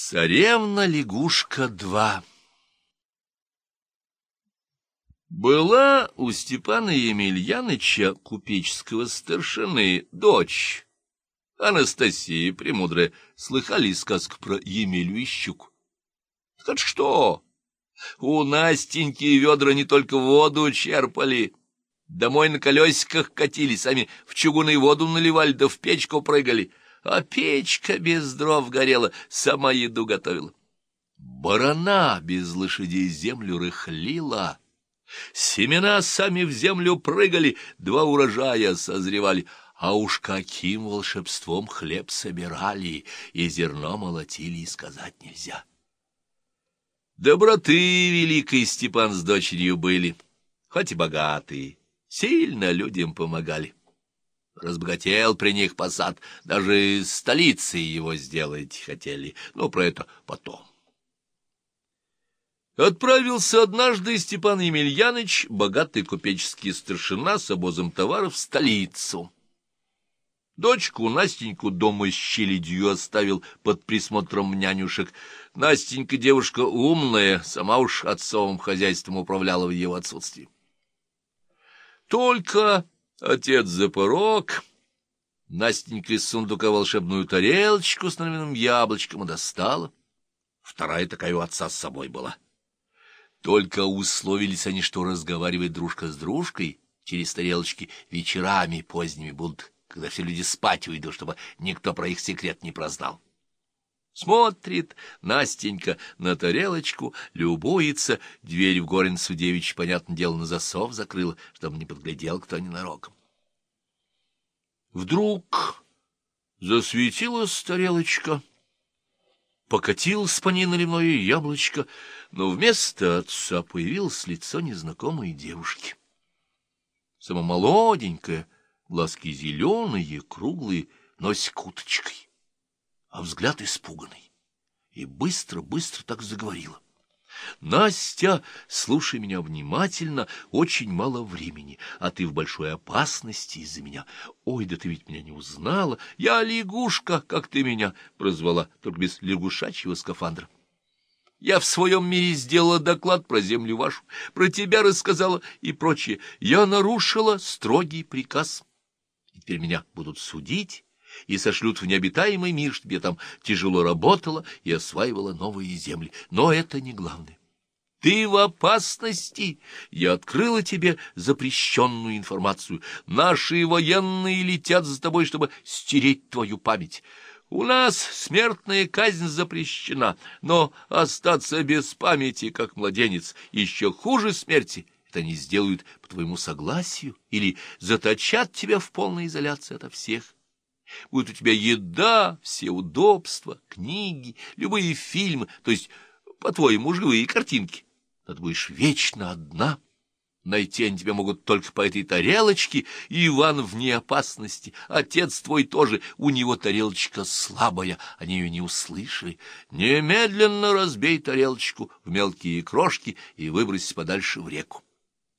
Царевна-лягушка-2 Была у Степана Емельяныча, купеческого старшины, дочь. Анастасия Премудрая. Слыхали сказку про Емелю и? Так что? У Настеньки ведра не только воду черпали, домой на колесиках катили, сами в чугунную воду наливали, да в печку прыгали — а печка без дров горела, сама еду готовила. Барана без лошадей землю рыхлила, семена сами в землю прыгали, два урожая созревали, а уж каким волшебством хлеб собирали и зерно молотили, и сказать нельзя. Доброты великой Степан с дочерью были, хоть и богатые, сильно людям помогали. Разбогател при них посад, даже столицей его сделать хотели, но про это потом. Отправился однажды Степан Емельяныч, богатый купеческий старшина с обозом товаров, в столицу. Дочку Настеньку дома с челядью оставил под присмотром нянюшек. Настенька девушка умная, сама уж отцовым хозяйством управляла в его отсутствии. Только Отец за порог. Настенька из сундука волшебную тарелочку с наливным яблочком и достала. Вторая такая у отца с собой была. Только условились они, что разговаривать дружка с дружкой через тарелочки вечерами поздними будут, когда все люди спать уйдут, чтобы никто про их секрет не прознал. Смотрит Настенька на тарелочку, любуется, дверь в горницу девичь, понятное дело, на засов закрыла, чтобы не подглядел кто ненароком. Вдруг засветилась тарелочка, покатилось по ней наливное яблочко, но вместо отца появилось лицо незнакомой девушки. Сама молоденькая, глазки зеленые, круглые, носик уточкой а взгляд испуганный. И быстро-быстро так заговорила. «Настя, слушай меня внимательно, очень мало времени, а ты в большой опасности из-за меня. Ой, да ты ведь меня не узнала. Я лягушка, как ты меня прозвала, только без лягушачьего скафандра. Я в своем мире сделала доклад про землю вашу, про тебя рассказала и прочее. Я нарушила строгий приказ. И теперь меня будут судить» и сошлют в необитаемый мир, я там тяжело работала и осваивала новые земли. Но это не главное. Ты в опасности. Я открыла тебе запрещенную информацию. Наши военные летят за тобой, чтобы стереть твою память. У нас смертная казнь запрещена, но остаться без памяти, как младенец, еще хуже смерти. Это они сделают по твоему согласию или заточат тебя в полной изоляции ото всех. Будет у тебя еда, все удобства, книги, любые фильмы, то есть, по-твоему, живые картинки. Но ты будешь вечно одна. Найти они тебя могут только по этой тарелочке, Иван вне опасности. Отец твой тоже, у него тарелочка слабая, они ее не услышали. Немедленно разбей тарелочку в мелкие крошки и выбрось подальше в реку.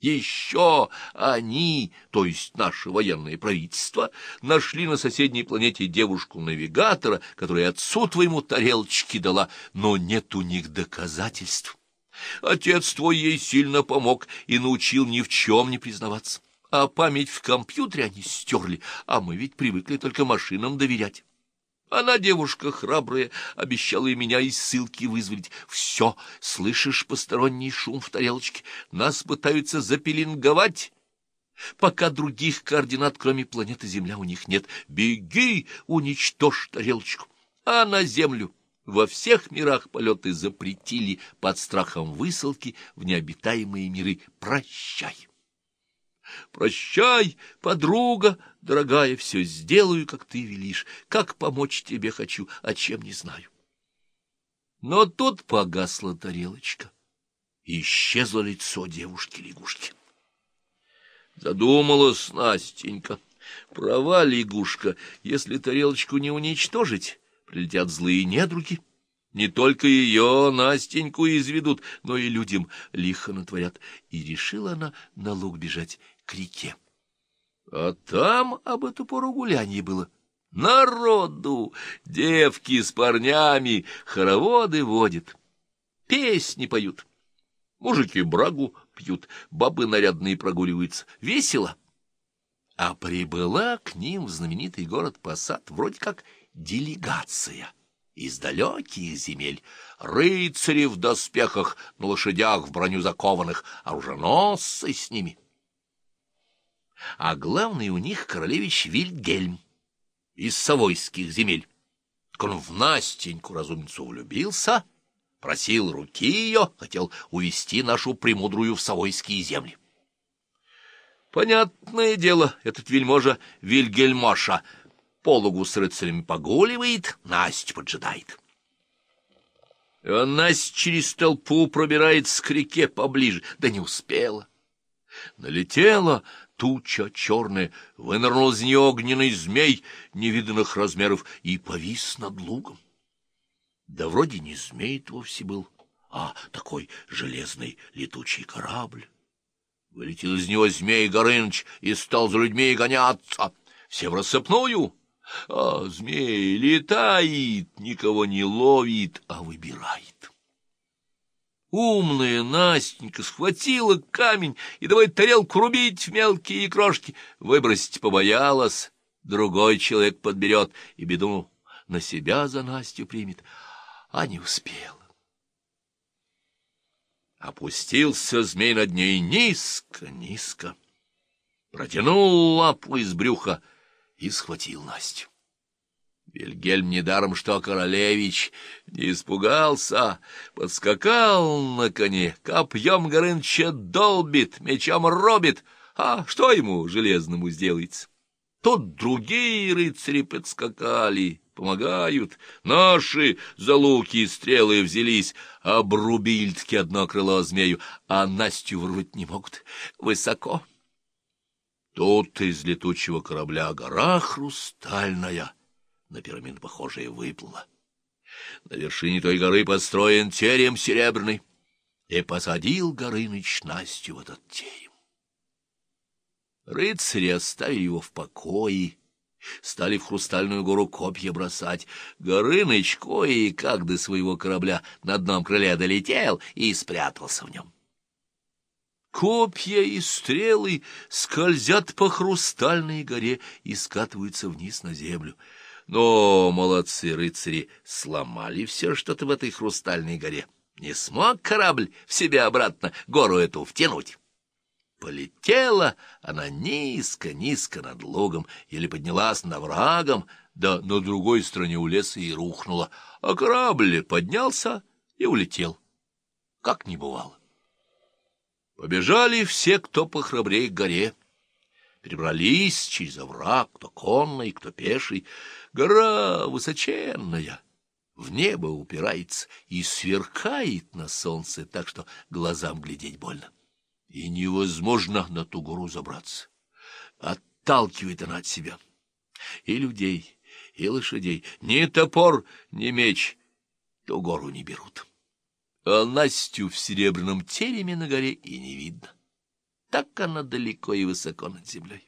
Еще они, то есть наше военное правительство, нашли на соседней планете девушку-навигатора, которая отцу твоему тарелочки дала, но нет у них доказательств. Отец твой ей сильно помог и научил ни в чем не признаваться. А память в компьютере они стерли, а мы ведь привыкли только машинам доверять. Она девушка храбрая, обещала и меня из ссылки вызволить. Все, слышишь посторонний шум в тарелочке? Нас пытаются запеленговать, пока других координат, кроме планеты Земля, у них нет. Беги, уничтожь тарелочку. А на Землю во всех мирах полеты запретили под страхом высылки в необитаемые миры. Прощай. Прощай, подруга, дорогая, все сделаю, как ты велишь, как помочь тебе хочу, а чем не знаю. Но тут погасла тарелочка, и исчезло лицо девушки-лягушки. Задумалась Настенька. Права лягушка, если тарелочку не уничтожить, прилетят злые недруги. Не только ее, Настеньку, изведут, но и людям лихо натворят. И решила она на луг бежать к реке. А там об эту пору гулянье было. Народу, девки с парнями, хороводы водят, песни поют. Мужики брагу пьют, бабы нарядные прогуливаются. Весело. А прибыла к ним в знаменитый город Посад вроде как делегация из далеких земель, рыцари в доспехах, на лошадях в броню закованных, оруженосцы с ними. А главный у них королевич Вильгельм из Савойских земель. Так он в Настеньку разумницу влюбился, просил руки ее, хотел увести нашу премудрую в Савойские земли. Понятное дело, этот вельможа Вильгельмоша полугу с рыцарями погуливает, Настю поджидает. И он через толпу пробирается к реке поближе, да не успела. Налетела туча черная, вынырнул из нее огненный змей невиданных размеров и повис над лугом. Да вроде не змей вовсе был, а такой железный летучий корабль. Вылетел из него змей Горыныч и стал за людьми гоняться. Все в рассыпную, а змей летает, никого не ловит, а выбирает. Умная Настенька схватила камень и давай тарелку рубить в мелкие крошки. Выбросить побоялась, другой человек подберет и беду на себя за Настю примет, а не успела. Опустился змей над ней низко-низко, протянул лапу из брюха и схватил Настю. Вильгельм недаром, что королевич, не испугался, подскакал на коне, копьем Горыныча долбит, мечом робит, а что ему, железному, сделается? Тут другие рыцари подскакали, помогают, наши за луки и стрелы взялись, обрубили-таки одно крыло змею, а Настю вырвать не могут, высоко. Тут из летучего корабля гора хрустальная — на пирамиду похожее выплыло. На вершине той горы построен терем серебряный, и посадил Горыныч Настю в этот терем. Рыцари оставили его в покое, стали в хрустальную гору копья бросать. Горыныч кое-как до своего корабля на одном крыле долетел и спрятался в нем. Копья и стрелы скользят по хрустальной горе и скатываются вниз на землю — но молодцы рыцари сломали все что-то в этой хрустальной горе. Не смог корабль в себя обратно гору эту втянуть. Полетела она низко-низко над лугом, или поднялась над врагом, да на другой стороне у леса и рухнула, а корабль поднялся и улетел, как не бывало. Побежали все, кто похрабрее к горе, перебрались через овраг, кто конный, кто пеший, Гора высоченная, в небо упирается и сверкает на солнце, так что глазам глядеть больно. И невозможно на ту гору забраться. Отталкивает она от себя. И людей, и лошадей. Ни топор, ни меч ту гору не берут. А Настю в серебряном тереме на горе и не видно. Так она далеко и высоко над землей.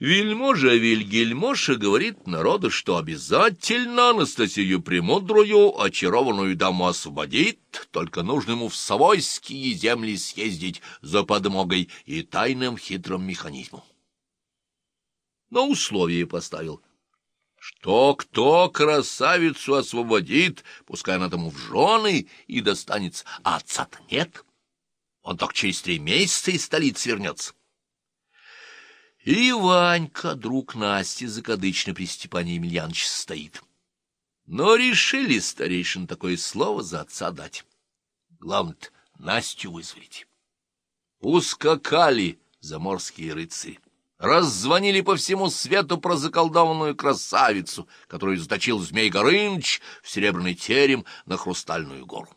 Вельможа Вильгельмоша говорит народу, что обязательно Анастасию Премудрую, очарованную даму освободит, только нужно ему в Савойские земли съездить за подмогой и тайным хитрым механизмом. Но условие поставил, что кто красавицу освободит, пускай она тому в жены и достанется, а отца-то нет. Он только через три месяца из столицы вернется. И Ванька, друг Насти, закадычно при Степане Емельяновиче стоит. Но решили старейшин такое слово за отца дать. главное Настю вызволить. Ускакали заморские рыцари. Раззвонили по всему свету про заколдованную красавицу, которую заточил Змей Горыныч в серебряный терем на Хрустальную гору.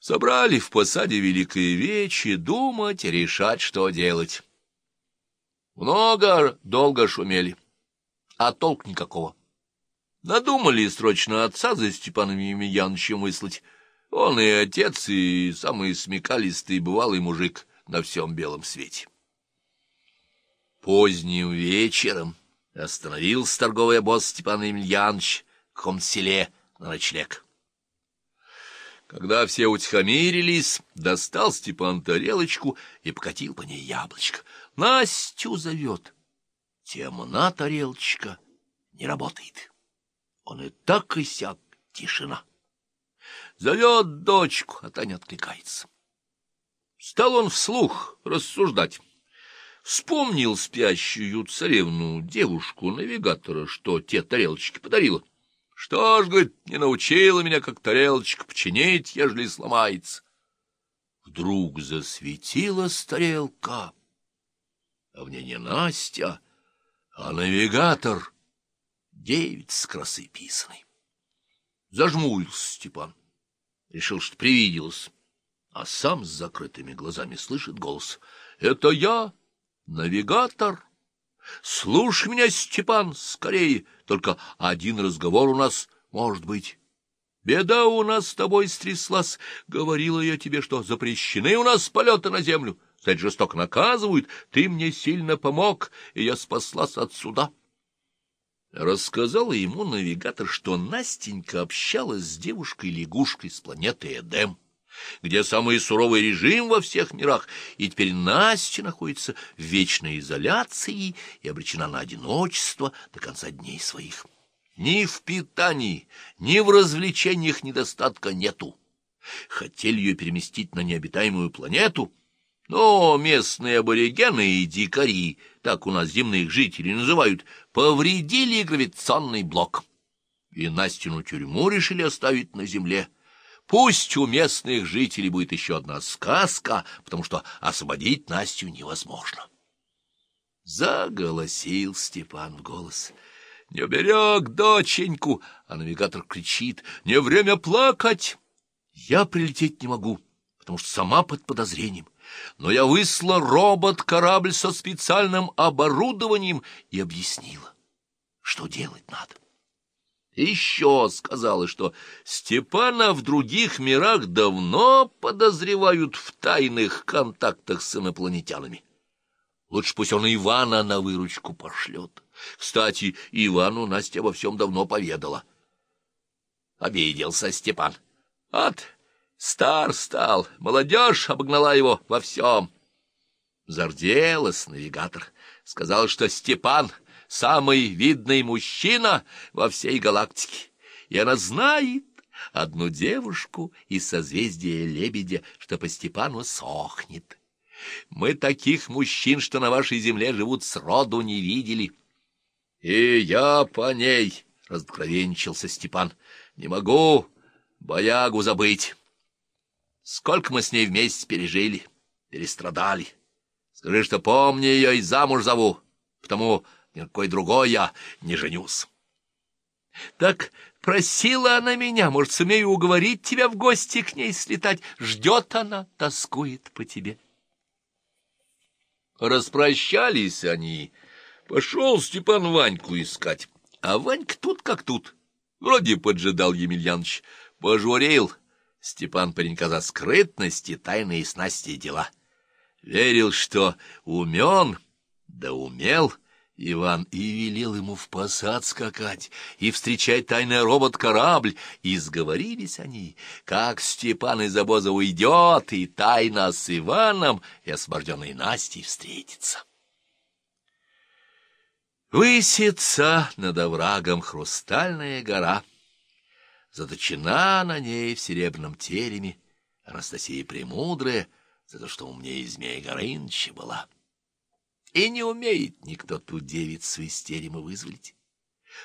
Собрали в посаде Великое Вече думать, решать, что делать. Много, долго шумели, а толк никакого. Надумали срочно отца за Степаном Емельяновичем выслать. Он и отец, и самый смекалистый бывалый мужик на всем белом свете. Поздним вечером остановился торговый обоз Степан Емельянович в каком на ночлег. Когда все утихомирились, достал Степан тарелочку и покатил по ней яблочко. Настю зовет. Темна тарелочка не работает. Он и так и сяк, тишина. Зовет дочку, а та не откликается. Стал он вслух рассуждать. Вспомнил спящую царевну, девушку-навигатора, что те тарелочки подарила. Что ж, говорит, не научила меня, как тарелочка, починить, ежели сломается. Вдруг засветилась тарелка, а в ней не Настя, а навигатор, девять с красы писаной. Зажмурился Степан, решил, что привиделось, а сам с закрытыми глазами слышит голос. — Это я, навигатор. Слушай меня, Степан, скорее, только один разговор у нас может быть. Беда у нас с тобой стряслась. Говорила я тебе, что запрещены у нас полеты на землю. Кстати, жестоко наказывают. Ты мне сильно помог, и я спаслась от суда. Рассказала ему навигатор, что Настенька общалась с девушкой-лягушкой с планеты Эдем где самый суровый режим во всех мирах, и теперь Настя находится в вечной изоляции и обречена на одиночество до конца дней своих. Ни в питании, ни в развлечениях недостатка нету. Хотели ее переместить на необитаемую планету, но местные аборигены и дикари, так у нас земных жителей называют, повредили гравитационный блок. И Настину тюрьму решили оставить на земле — Пусть у местных жителей будет еще одна сказка, потому что освободить Настю невозможно. Заголосил Степан в голос. «Не берег доченьку!» А навигатор кричит. «Не время плакать!» «Я прилететь не могу, потому что сама под подозрением. Но я высла робот-корабль со специальным оборудованием и объяснила, что делать надо». Еще сказала, что Степана в других мирах давно подозревают в тайных контактах с инопланетянами. Лучше пусть он Ивана на выручку пошлет. Кстати, Ивану Настя во всем давно поведала. Обиделся Степан. От стар стал, молодежь обогнала его во всем. Зарделась навигатор, сказал, что Степан самый видный мужчина во всей галактике, и она знает одну девушку из созвездия Лебедя, что по Степану сохнет. Мы таких мужчин, что на вашей земле живут, сроду не видели. — И я по ней, — разгровенчился Степан, — не могу боягу забыть. Сколько мы с ней вместе пережили, перестрадали. Скажи, что помни ее и замуж зову, потому никакой другой я не женюсь. Так просила она меня, может, сумею уговорить тебя в гости к ней слетать. Ждет она, тоскует по тебе. Распрощались они. Пошел Степан Ваньку искать. А Ванька тут как тут. Вроде поджидал Емельянович. Пожурил Степан паренька за скрытность и тайные снасти дела. Верил, что умен, да умел — Иван и велел ему в посад скакать и встречать тайный робот-корабль, и сговорились они, как Степан из обоза уйдет, и тайна с Иваном и освобожденной Настей встретится. Высится над оврагом хрустальная гора, заточена на ней в серебряном тереме Анастасия Премудрая, за то, что умнее Змея Горыныча была. И не умеет никто ту девицу из терема вызволить.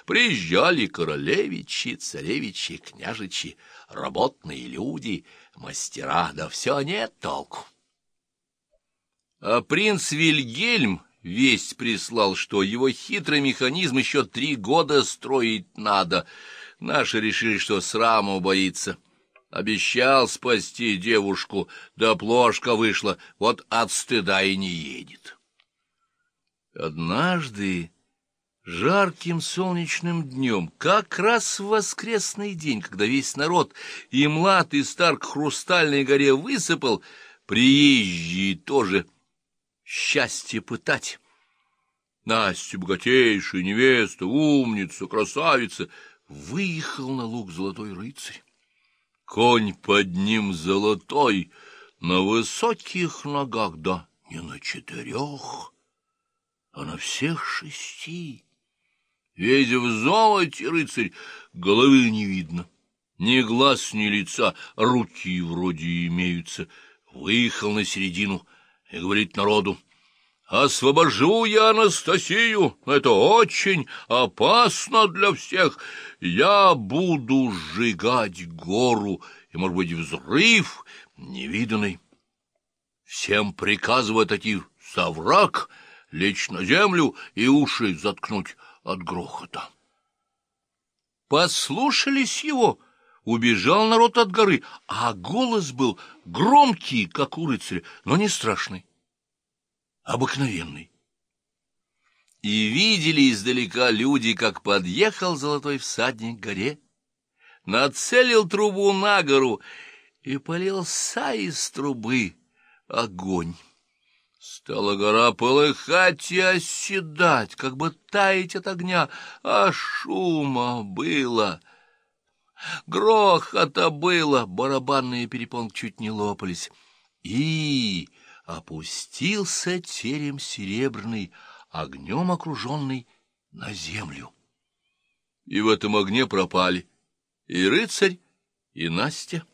Приезжали королевичи, царевичи, княжичи, работные люди, мастера, да все нет толку. А принц Вильгельм весть прислал, что его хитрый механизм еще три года строить надо. Наши решили, что сраму боится. Обещал спасти девушку, да плошка вышла, вот от стыда и не едет. Однажды, жарким солнечным днем, как раз в воскресный день, когда весь народ, и млад, и стар к хрустальной горе высыпал, приезжие тоже счастье пытать. Настя, богатейшая невеста, умница, красавица, выехал на луг золотой рыцарь. Конь под ним золотой, на высоких ногах, да не на четырех, а на всех шести. Весь в золоте рыцарь, головы не видно, ни глаз, ни лица, руки вроде имеются. Выехал на середину и говорит народу, «Освобожу я Анастасию, это очень опасно для всех. Я буду сжигать гору, и, может быть, взрыв невиданный. Всем приказываю такие совраг лечь на землю и уши заткнуть от грохота». Послушались его — убежал народ от горы, а голос был громкий, как у рыцаря, но не страшный, обыкновенный. И видели издалека люди, как подъехал золотой всадник к горе, нацелил трубу на гору и полился из трубы огонь. Стала гора полыхать и оседать, как бы таять от огня, а шума было — Грохота было, барабанные перепонки чуть не лопались. И опустился терем серебряный, огнем окруженный, на землю. И в этом огне пропали и рыцарь, и Настя.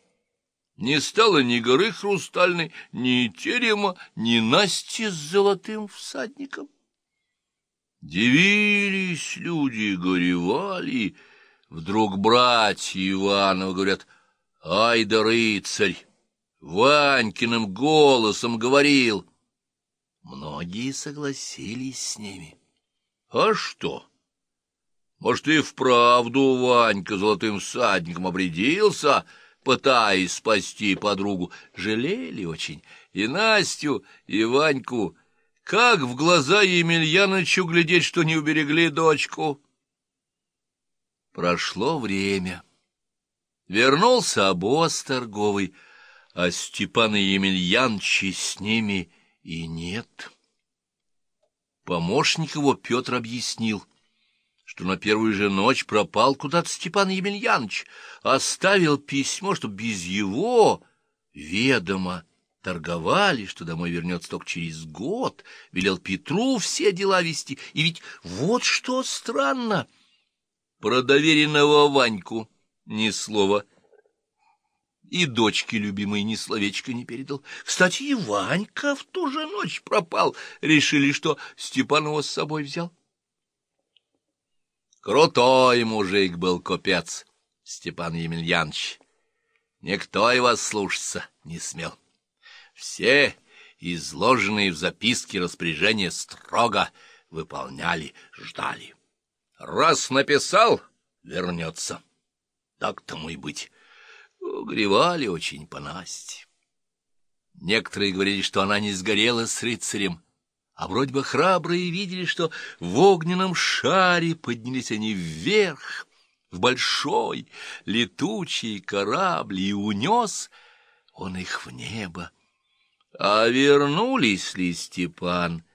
Не стало ни горы хрустальной, ни терема, ни Насти с золотым всадником. Дивились люди, горевали, — Вдруг братья Иванова говорят, «Ай да рыцарь!» Ванькиным голосом говорил. Многие согласились с ними. А что? Может, и вправду Ванька золотым всадником обрядился, пытаясь спасти подругу. Жалели очень и Настю, и Ваньку. Как в глаза Емельяновичу глядеть, что не уберегли дочку? Прошло время. Вернулся обоз торговый, а Степана Емельяновича с ними и нет. Помощник его Петр объяснил, что на первую же ночь пропал куда-то Степан Емельянович, оставил письмо, что без его ведома торговали, что домой вернется только через год, велел Петру все дела вести, и ведь вот что странно — про доверенного Ваньку ни слова. И дочке любимой ни словечко не передал. Кстати, и Ванька в ту же ночь пропал. Решили, что Степан его с собой взял. Крутой мужик был купец, Степан Емельянович. Никто его слушаться не смел. Все изложенные в записке распоряжения строго выполняли, ждали. Раз написал, вернется. Так тому и быть. Угревали очень по Насте. Некоторые говорили, что она не сгорела с рыцарем, а вроде бы храбрые видели, что в огненном шаре поднялись они вверх, в большой летучий корабль, и унес он их в небо. А вернулись ли Степан,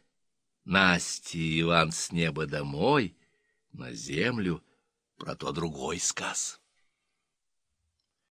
Настя и Иван с неба домой — на землю, про то другой сказ.